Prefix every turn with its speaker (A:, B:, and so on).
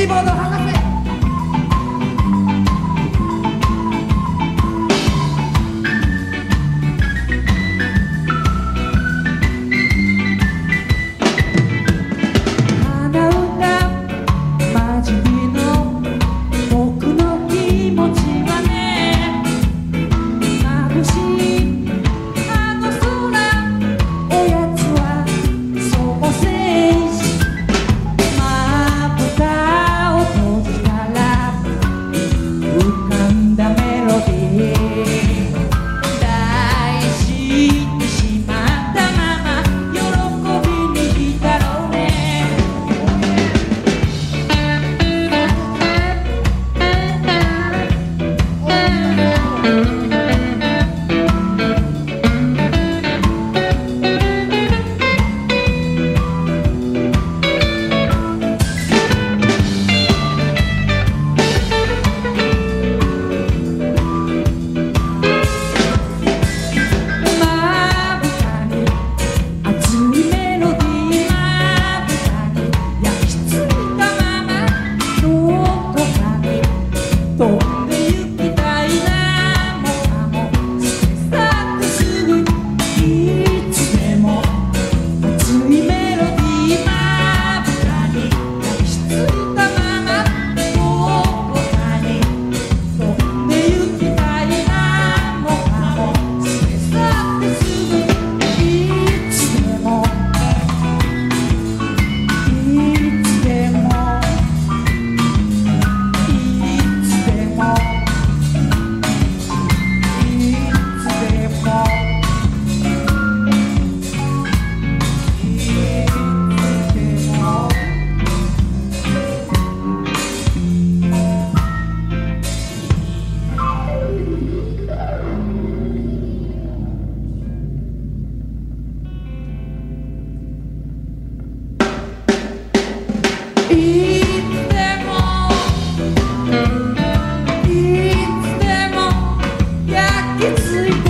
A: keep on the. can sleep.